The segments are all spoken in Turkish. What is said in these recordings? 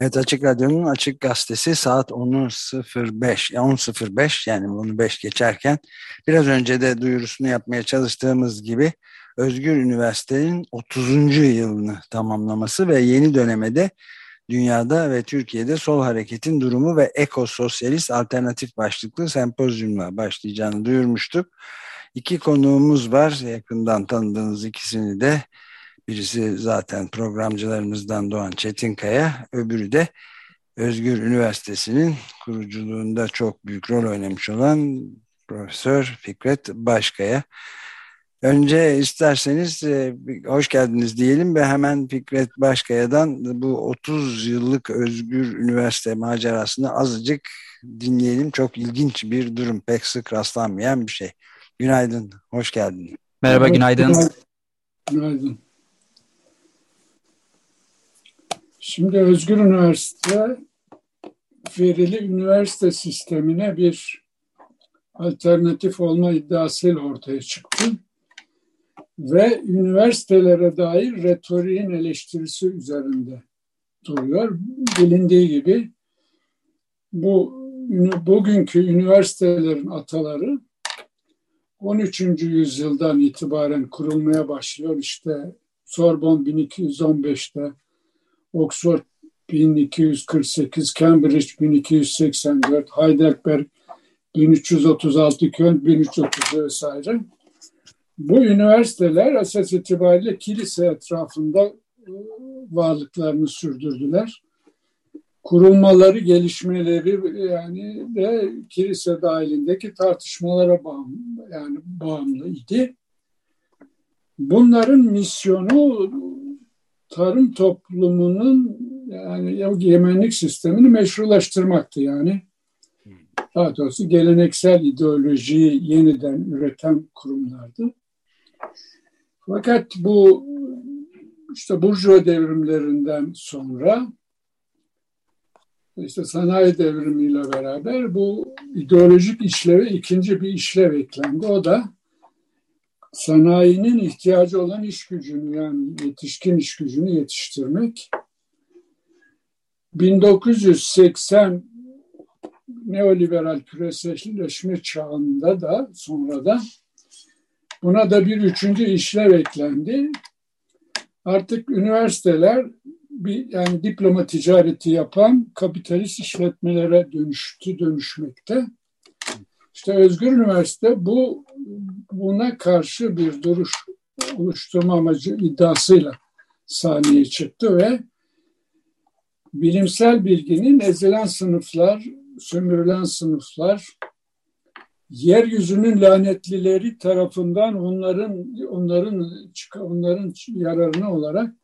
Evet Açık Radyo'nun Açık Gazetesi saat 10.05 10.05 yani onu 5 geçerken biraz önce de duyurusunu yapmaya çalıştığımız gibi Özgür Üniversite'nin 30. yılını tamamlaması ve yeni dönemede dünyada ve Türkiye'de sol hareketin durumu ve ekososyalist alternatif başlıklı sempozyumla başlayacağını duyurmuştuk. İki konuğumuz var yakından tanıdığınız ikisini de Birisi zaten programcılarımızdan Doğan Çetinkaya, öbürü de Özgür Üniversitesi'nin kuruculuğunda çok büyük rol oynamış olan Profesör Fikret Başkaya. Önce isterseniz e, hoş geldiniz diyelim ve hemen Fikret Başkaya'dan bu 30 yıllık Özgür Üniversite macerasını azıcık dinleyelim. Çok ilginç bir durum, pek sık rastlanmayan bir şey. Günaydın, hoş geldin. Merhaba, günaydın. Günaydın. Şimdi Özgür Üniversite verili üniversite sistemine bir alternatif olma iddiasıyla ortaya çıktı. Ve üniversitelere dair retoriğin eleştirisi üzerinde duruyor. Bilindiği gibi bu bugünkü üniversitelerin ataları 13. yüzyıldan itibaren kurulmaya başlıyor. İşte Sorbonne 1215'te Oxford 1248, Cambridge 1284, Heidelberg 1336, Köln 1330 vesaire. Bu üniversiteler esas itibariyle kilise etrafında e, varlıklarını sürdürdüler. Kurulmaları, gelişmeleri yani de kilise dahilindeki tartışmalara bağımlı, yani bağımlıydı. Bunların misyonu tarım toplumunun yani yemenlik sistemini meşrulaştırmaktı yani. Daha doğrusu geleneksel ideolojiyi yeniden üreten kurumlardı. Fakat bu işte Burjuva devrimlerinden sonra işte sanayi devrimiyle beraber bu ideolojik işleve ikinci bir işlev eklendi. O da sanayinin ihtiyacı olan iş gücünü yani yetişkin iş gücünü yetiştirmek. 1980 neoliberal küreselleşme çağında da sonra da buna da bir üçüncü işlev eklendi. Artık üniversiteler bir yani diploma ticareti yapan kapitalist işletmelere dönüştü, dönüşmekte. İşte Özgür Üniversite bu buna karşı bir duruş oluşturma amacı iddiasıyla sahneye çıktı ve bilimsel bilginin ezilen sınıflar, sömürülen sınıflar, yeryüzünün lanetlileri tarafından onların onların onların yararına olarak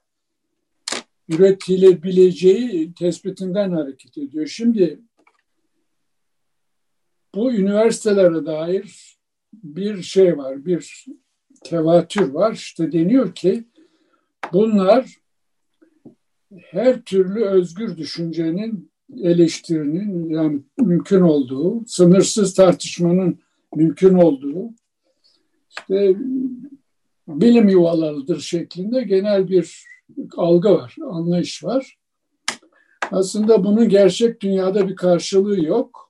üretilebileceği tespitinden hareket ediyor. Şimdi bu üniversitelere dair bir şey var, bir tevatür var. İşte deniyor ki bunlar her türlü özgür düşüncenin eleştirinin yani mümkün olduğu, sınırsız tartışmanın mümkün olduğu, işte bilim yuvalarıdır şeklinde genel bir algı var, anlayış var. Aslında bunun gerçek dünyada bir karşılığı yok.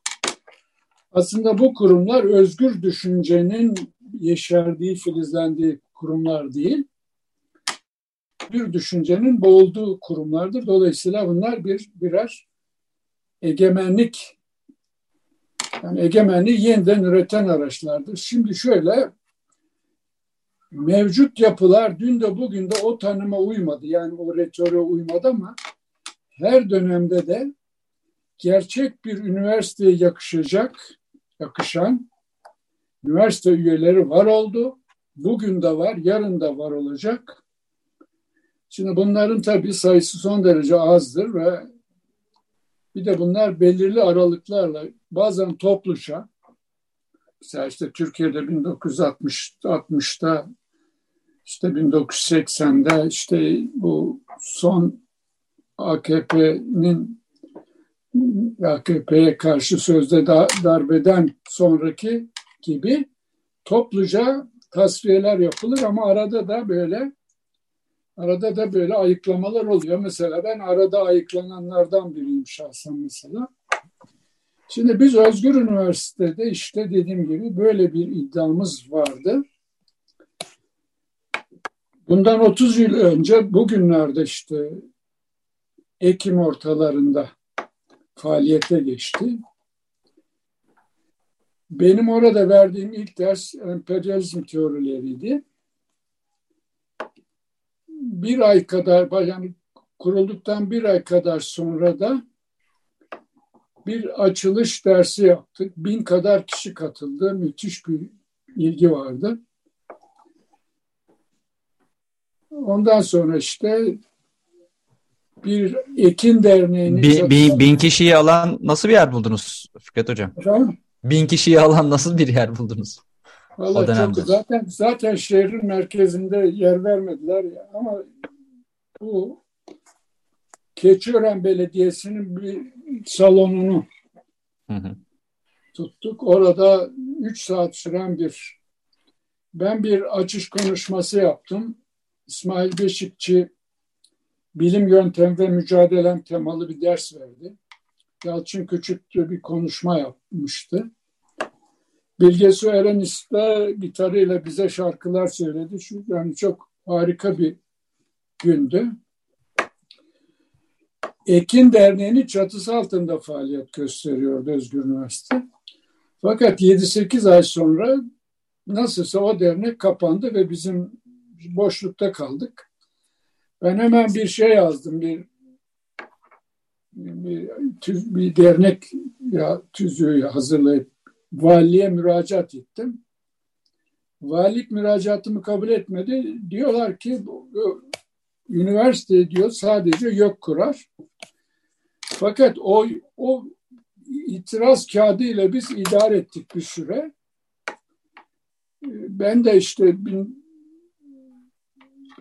Aslında bu kurumlar özgür düşüncenin yeşerdiği, filizlendiği kurumlar değil. Bir düşüncenin boğulduğu kurumlardır. Dolayısıyla bunlar bir birer egemenlik yani egemenliği yeniden üreten araçlardır. Şimdi şöyle mevcut yapılar dün de bugün de o tanıma uymadı. Yani o retoriğe uymadı ama her dönemde de gerçek bir üniversiteye yakışacak yakışan üniversite üyeleri var oldu. Bugün de var, yarın da var olacak. Şimdi bunların tabii sayısı son derece azdır ve bir de bunlar belirli aralıklarla bazen topluşa mesela işte Türkiye'de 1960'da işte 1980'de işte bu son AKP'nin AKP'ye karşı sözde darbeden sonraki gibi topluca tasfiyeler yapılır ama arada da böyle Arada da böyle ayıklamalar oluyor. Mesela ben arada ayıklananlardan biriyim şahsen mesela. Şimdi biz Özgür Üniversitede işte dediğim gibi böyle bir iddiamız vardı. Bundan 30 yıl önce bugünlerde işte Ekim ortalarında faaliyete geçti. Benim orada verdiğim ilk ders emperyalizm teorileriydi. Bir ay kadar, yani kurulduktan bir ay kadar sonra da bir açılış dersi yaptık. Bin kadar kişi katıldı. Müthiş bir ilgi vardı. Ondan sonra işte bir Ekin Derneği'nin... Bin, bin, bin kişiyi alan nasıl bir yer buldunuz Fikret Hocam? Efendim? Bin kişiyi alan nasıl bir yer buldunuz? Vallahi çok zaten zaten şehrin merkezinde yer vermediler ya ama bu Keçiören Belediyesi'nin bir salonunu hı hı. tuttuk. Orada üç saat süren bir ben bir açış konuşması yaptım. İsmail Beşikçi bilim yöntem ve mücadelem temalı bir ders verdi. Yalçın Küçük bir konuşma yapmıştı. Bilge Su Erenis de gitarıyla bize şarkılar söyledi. Şu yani çok harika bir gündü. Ekin Derneği'nin çatısı altında faaliyet gösteriyordu Özgür Üniversite. Fakat 7-8 ay sonra nasılsa o dernek kapandı ve bizim boşlukta kaldık. Ben hemen bir şey yazdım, bir bir, bir dernek ya tüzüğü hazırlayıp valiye müracaat ettim. Valilik müracaatımı kabul etmedi. Diyorlar ki üniversite diyor sadece yok kurar. Fakat o o itiraz kağıdı ile biz idare ettik bir süre. Ben de işte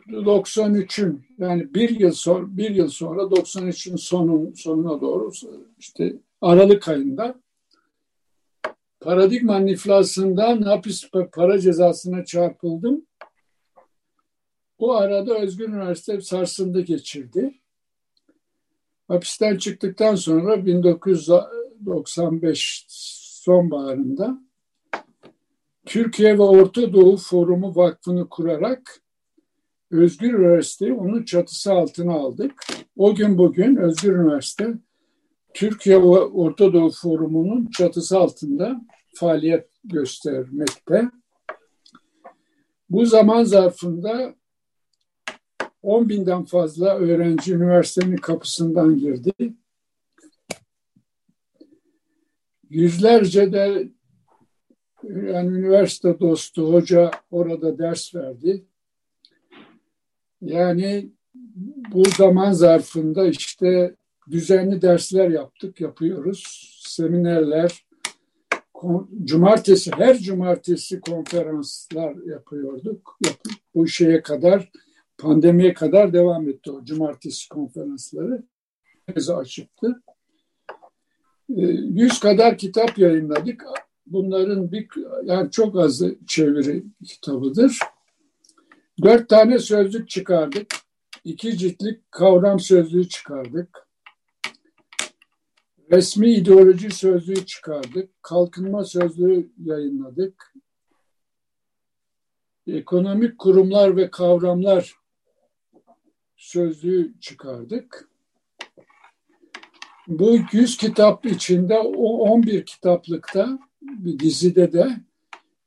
93'ün yani bir yıl sonra bir yıl sonra 93'ün sonun sonuna doğru işte Aralık ayında paradigma iflasından hapis para cezasına çarpıldım. Bu arada Özgür Üniversite sarsıntı geçirdi. Hapisten çıktıktan sonra 1995 sonbaharında Türkiye ve Orta Doğu Forumu Vakfı'nı kurarak Özgür Üniversite'yi onun çatısı altına aldık. O gün bugün Özgür Üniversite Türkiye Orta Doğu Forumu'nun çatısı altında faaliyet göstermekte. Bu zaman zarfında 10 binden fazla öğrenci üniversitenin kapısından girdi. Yüzlerce de yani üniversite dostu hoca orada ders verdi. Yani bu zaman zarfında işte düzenli dersler yaptık, yapıyoruz. Seminerler, cumartesi, her cumartesi konferanslar yapıyorduk. Bu şeye kadar pandemiye kadar devam etti o cumartesi konferansları. Herkese açıktı. Ee, yüz kadar kitap yayınladık. Bunların bir, yani çok azı çeviri kitabıdır. Dört tane sözlük çıkardık. İki ciltlik kavram sözlüğü çıkardık. Resmi ideoloji sözlüğü çıkardık. Kalkınma sözlüğü yayınladık. Ekonomik kurumlar ve kavramlar sözlüğü çıkardık. Bu 100 kitap içinde o 11 kitaplıkta bir dizide de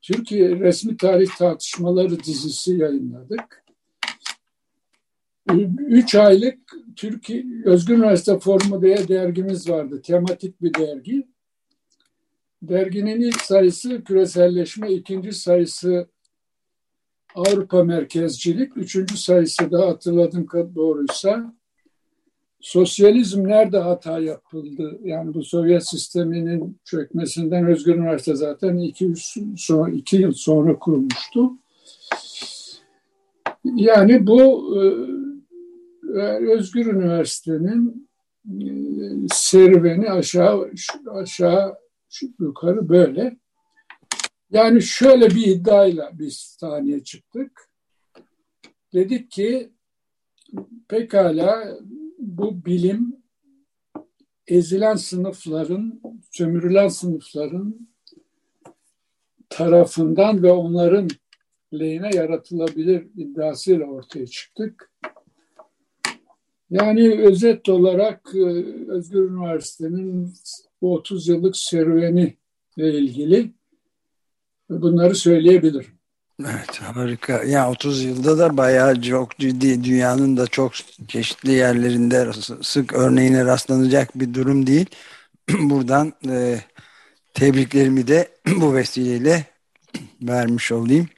Türkiye Resmi Tarih Tartışmaları dizisi yayınladık. Üç aylık Türkiye Özgür Üniversite Forumu diye dergimiz vardı. Tematik bir dergi. Derginin ilk sayısı küreselleşme, ikinci sayısı Avrupa merkezcilik, üçüncü sayısı da hatırladığım doğruysa sosyalizm nerede hata yapıldı? Yani bu Sovyet sisteminin çökmesinden Özgür Üniversite zaten iki, sonra, iki yıl sonra kurulmuştu. Yani bu e, Özgür Üniversite'nin e, serüveni aşağı aşağı yukarı böyle. Yani şöyle bir iddiayla biz sahneye çıktık. Dedik ki pekala bu bilim ezilen sınıfların, sömürülen sınıfların tarafından ve onların lehine yaratılabilir iddiasıyla ortaya çıktık. Yani özet olarak e, Özgür Üniversite'nin bu 30 yıllık serüveni ile ilgili bunları söyleyebilirim. Evet harika. Ya 30 yılda da bayağı çok ciddi dünyanın da çok çeşitli yerlerinde sık örneğine rastlanacak bir durum değil. Buradan e, tebriklerimi de bu vesileyle vermiş olayım,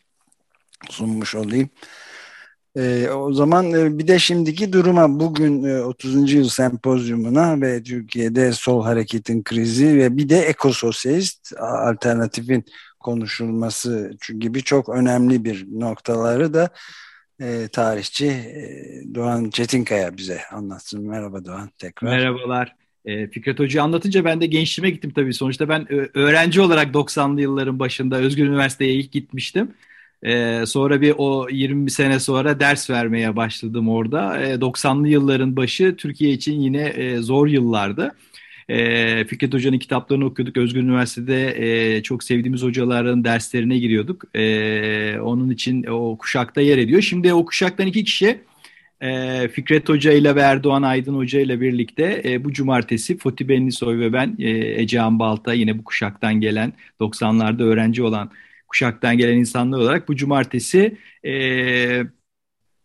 sunmuş olayım. E, o zaman e, bir de şimdiki duruma bugün e, 30. yıl sempozyumuna ve Türkiye'de sol hareketin krizi ve bir de ekososyalist alternatifin konuşulması gibi çok önemli bir noktaları da e, tarihçi e, Doğan Çetinkaya bize anlatsın. Merhaba Doğan tekrar. Merhabalar. E, Fikret Hoca anlatınca ben de gençliğime gittim tabii. Sonuçta ben öğrenci olarak 90'lı yılların başında Özgür Üniversite'ye ilk gitmiştim. Ee, sonra bir o 20 sene sonra ders vermeye başladım orada. Ee, 90'lı yılların başı Türkiye için yine e, zor yıllardı. E, Fikret Hoca'nın kitaplarını okuyorduk. Özgür Üniversitede e, çok sevdiğimiz hocaların derslerine giriyorduk. E, onun için o kuşakta yer ediyor. Şimdi o kuşaktan iki kişi e, Fikret Hoca ile ve Erdoğan Aydın Hoca ile birlikte e, bu cumartesi Fatih Benlisoy ve ben e, Ecehan Balta yine bu kuşaktan gelen 90'larda öğrenci olan kuşaktan gelen insanlar olarak bu cumartesi e,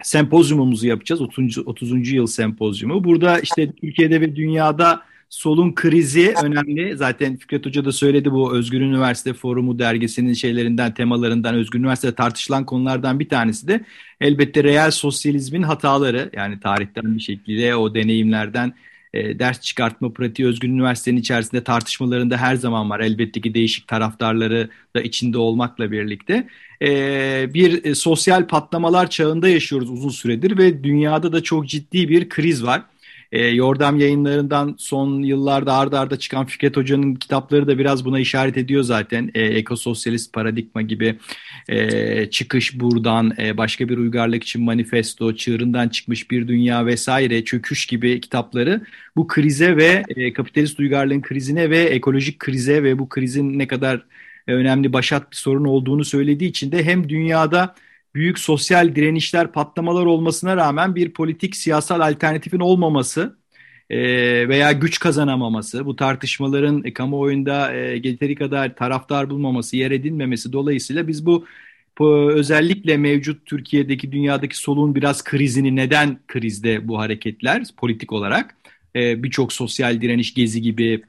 sempozyumumuzu yapacağız. 30. 30. yıl sempozyumu. Burada işte Türkiye'de ve dünyada solun krizi önemli. Zaten Fikret Hoca da söyledi bu Özgür Üniversite Forumu dergisinin şeylerinden, temalarından, Özgür Üniversitede tartışılan konulardan bir tanesi de elbette reel sosyalizmin hataları. Yani tarihten bir şekilde o deneyimlerden e, ders çıkartma pratiği Özgür Üniversitenin içerisinde tartışmalarında her zaman var. Elbette ki değişik taraftarları da içinde olmakla birlikte. E, bir e, sosyal patlamalar çağında yaşıyoruz uzun süredir ve dünyada da çok ciddi bir kriz var. E, Yordam yayınlarından son yıllarda ardarda arda çıkan Fikret Hoca'nın kitapları da biraz buna işaret ediyor zaten. E, Ekososyalist Paradigma gibi e, Çıkış Buradan, e, Başka Bir Uygarlık için Manifesto, Çığırından Çıkmış Bir Dünya vesaire, Çöküş gibi kitapları bu krize ve e, kapitalist uygarlığın krizine ve ekolojik krize ve bu krizin ne kadar önemli başat bir sorun olduğunu söylediği için de hem dünyada büyük sosyal direnişler, patlamalar olmasına rağmen bir politik siyasal alternatifin olmaması e, veya güç kazanamaması, bu tartışmaların e, kamuoyunda e, yeteri kadar taraftar bulmaması, yer edinmemesi dolayısıyla biz bu, özellikle mevcut Türkiye'deki, dünyadaki solun biraz krizini neden krizde bu hareketler politik olarak birçok sosyal direniş gezi gibi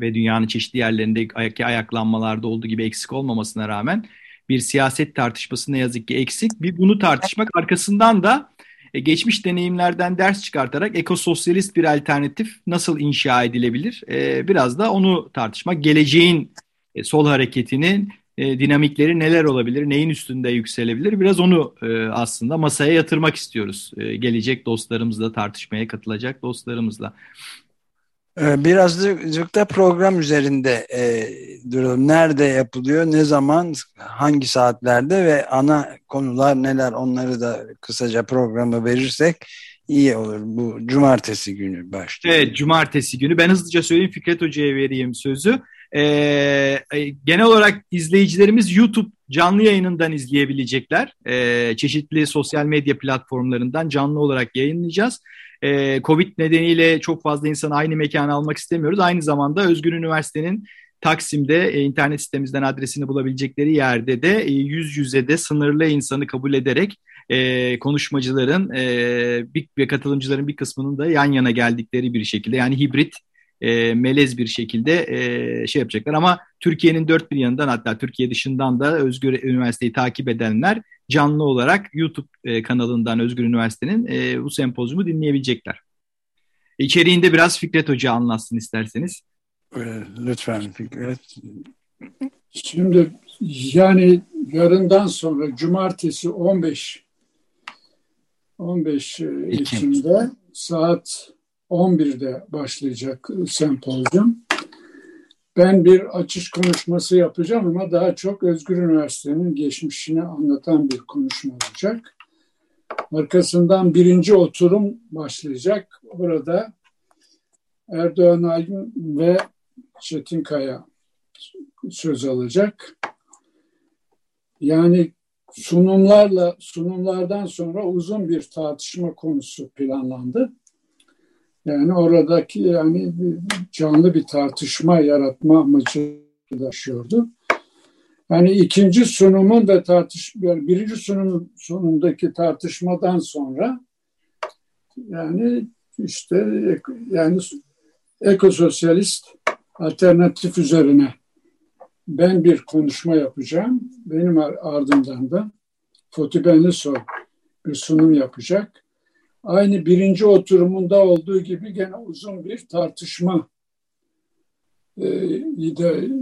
ve dünyanın çeşitli yerlerindeki ayaklanmalarda olduğu gibi eksik olmamasına rağmen bir siyaset tartışması ne yazık ki eksik. Bir bunu tartışmak arkasından da e, geçmiş deneyimlerden ders çıkartarak ekososyalist bir alternatif nasıl inşa edilebilir? E, biraz da onu tartışmak. Geleceğin e, sol hareketinin dinamikleri neler olabilir, neyin üstünde yükselebilir? Biraz onu aslında masaya yatırmak istiyoruz. Gelecek dostlarımızla, tartışmaya katılacak dostlarımızla. Ee, Birazcık da program üzerinde e, duralım. Nerede yapılıyor, ne zaman, hangi saatlerde ve ana konular neler onları da kısaca programı verirsek iyi olur. Bu cumartesi günü başlıyor. Evet, cumartesi günü. Ben hızlıca söyleyeyim Fikret Hoca'ya vereyim sözü. Ee, e, genel olarak izleyicilerimiz YouTube canlı yayınından izleyebilecekler. Ee, çeşitli sosyal medya platformlarından canlı olarak yayınlayacağız e, Covid nedeniyle çok fazla insanı aynı mekana almak istemiyoruz. Aynı zamanda Özgür Üniversite'nin Taksim'de e, internet sitemizden adresini bulabilecekleri yerde de e, yüz yüze de sınırlı insanı kabul ederek e, konuşmacıların e, bir, ve katılımcıların bir kısmının da yan yana geldikleri bir şekilde yani hibrit e, melez bir şekilde e, şey yapacaklar. Ama Türkiye'nin dört bir yanından hatta Türkiye dışından da Özgür Üniversite'yi takip edenler canlı olarak YouTube e, kanalından Özgür Üniversite'nin e, bu sempozyumu dinleyebilecekler. İçeriğinde biraz Fikret Hoca anlatsın isterseniz. Lütfen Fikret. Şimdi yani yarından sonra cumartesi 15 15 Ekim'de saat 11'de başlayacak sempozyum. Ben bir açış konuşması yapacağım ama daha çok Özgür Üniversite'nin geçmişini anlatan bir konuşma olacak. Arkasından birinci oturum başlayacak. Burada Erdoğan Aydın ve Çetin Kaya söz alacak. Yani sunumlarla sunumlardan sonra uzun bir tartışma konusu planlandı. Yani oradaki yani canlı bir tartışma yaratma amacı taşıyordu. Yani ikinci sunumun ve tartış birinci sunumun sonundaki tartışmadan sonra yani işte yani ekososyalist alternatif üzerine ben bir konuşma yapacağım. Benim ardımdan da Fatih Benlisoy bir sunum yapacak. Aynı birinci oturumunda olduğu gibi gene uzun bir tartışma e,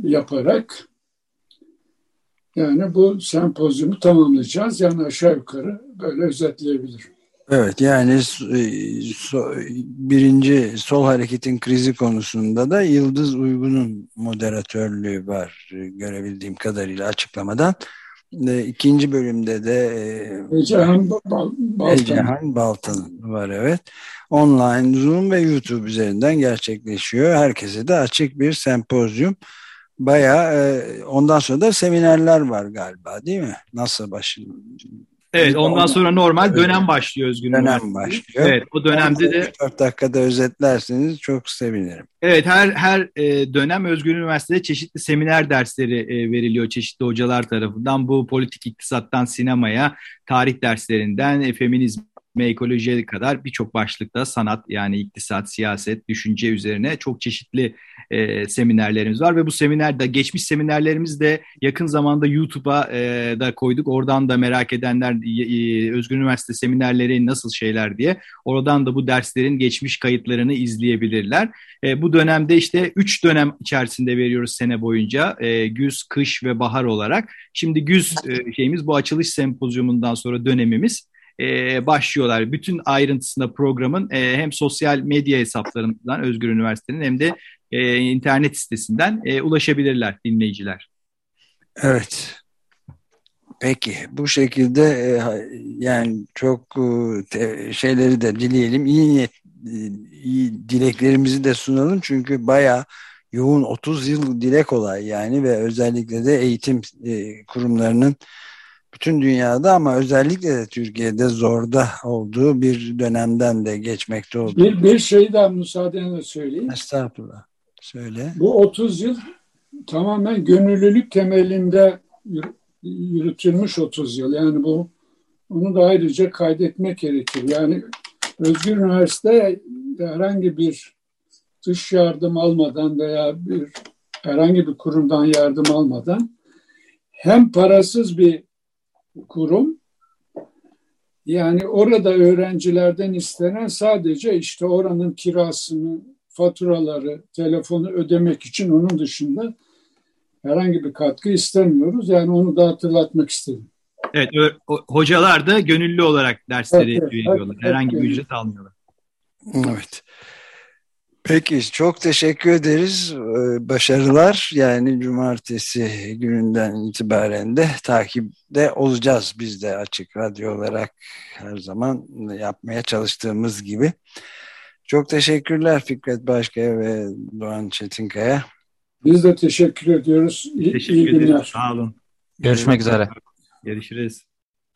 yaparak yani bu sempozyumu tamamlayacağız. Yani aşağı yukarı böyle özetleyebilirim. Evet yani e, birinci sol hareketin krizi konusunda da Yıldız Uygun'un moderatörlüğü var görebildiğim kadarıyla açıklamadan. E, ikinci bölümde de Ecehan Baltan. Ecehan Baltan var evet. Online Zoom ve YouTube üzerinden gerçekleşiyor. Herkese de açık bir sempozyum. Baya ondan sonra da seminerler var galiba değil mi? Nasıl başlıyor? Evet ondan sonra normal dönem başlıyor Özgün Dönem başlıyor. Evet o dönemde de 4 dakikada özetlerseniz çok sevinirim. Evet her her e, dönem Özgür Üniversitede çeşitli seminer dersleri e, veriliyor çeşitli hocalar tarafından. Bu politik iktisattan sinemaya, tarih derslerinden e, feminizm ekolojiye kadar birçok başlıkta sanat yani iktisat, siyaset, düşünce üzerine çok çeşitli e, seminerlerimiz var ve bu seminerde geçmiş seminerlerimiz de yakın zamanda YouTube'a e, da koyduk. Oradan da merak edenler e, Özgür Üniversite seminerleri nasıl şeyler diye oradan da bu derslerin geçmiş kayıtlarını izleyebilirler. E, bu dönemde işte üç dönem içerisinde veriyoruz sene boyunca e, güz, kış ve bahar olarak. Şimdi güz e, şeyimiz bu açılış sempozyumundan sonra dönemimiz e, başlıyorlar. Bütün ayrıntısında programın e, hem sosyal medya hesaplarından Özgür Üniversite'nin hem de e, internet sitesinden e, ulaşabilirler dinleyiciler. Evet. Peki bu şekilde e, yani çok e, şeyleri de dileyelim iyi niyet iyi dileklerimizi de sunalım çünkü baya yoğun 30 yıl dilek olay yani ve özellikle de eğitim e, kurumlarının bütün dünyada ama özellikle de Türkiye'de zorda olduğu bir dönemden de geçmekte oldu. Bir, bir şey daha müsaadenle söyleyeyim. Estağfurullah. Söyle. Bu 30 yıl tamamen gönüllülük temelinde yürütülmüş 30 yıl. Yani bu onu da ayrıca kaydetmek gerekir. Yani Özgür Üniversite herhangi bir dış yardım almadan veya bir herhangi bir kurumdan yardım almadan hem parasız bir kurum yani orada öğrencilerden istenen sadece işte oranın kirasını, faturaları, telefonu ödemek için onun dışında herhangi bir katkı istemiyoruz. Yani onu da hatırlatmak istedim. Evet, hocalar da gönüllü olarak dersleri evet, veriyorlar. Evet, herhangi bir ücret almıyorlar. Evet. Peki çok teşekkür ederiz. Ee, başarılar yani cumartesi gününden itibaren de takipte olacağız biz de açık radyo olarak her zaman yapmaya çalıştığımız gibi. Çok teşekkürler Fikret Başkaya ve Doğan Çetinkaya. Biz de teşekkür ediyoruz. İyi, teşekkür iyi günler. Sağ olun. Görüşmek üzere. Görüşürüz.